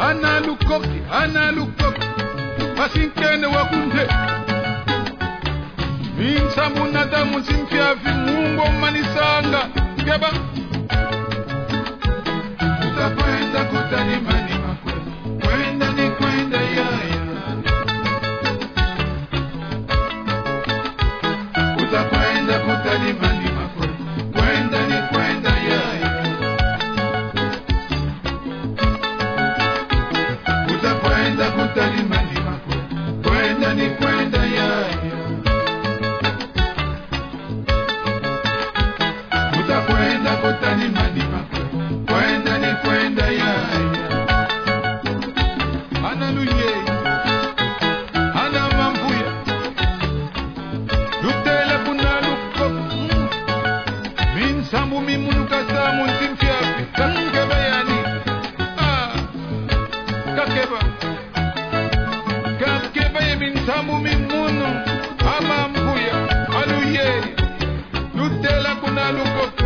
ana lukoki ana lukoki masinkene wakunde. Minsa munadamu sinfyavi mungo manisanga ngeba. many questions. Thank.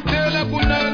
Kutela Bunai.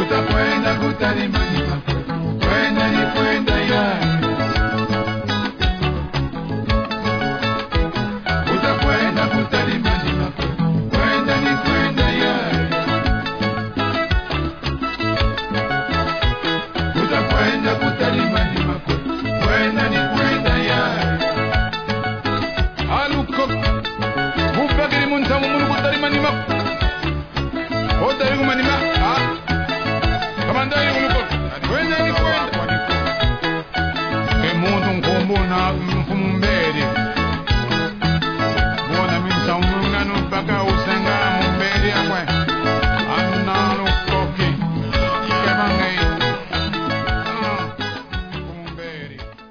Utakwenda kutalimani kwenda ni kwenda yeye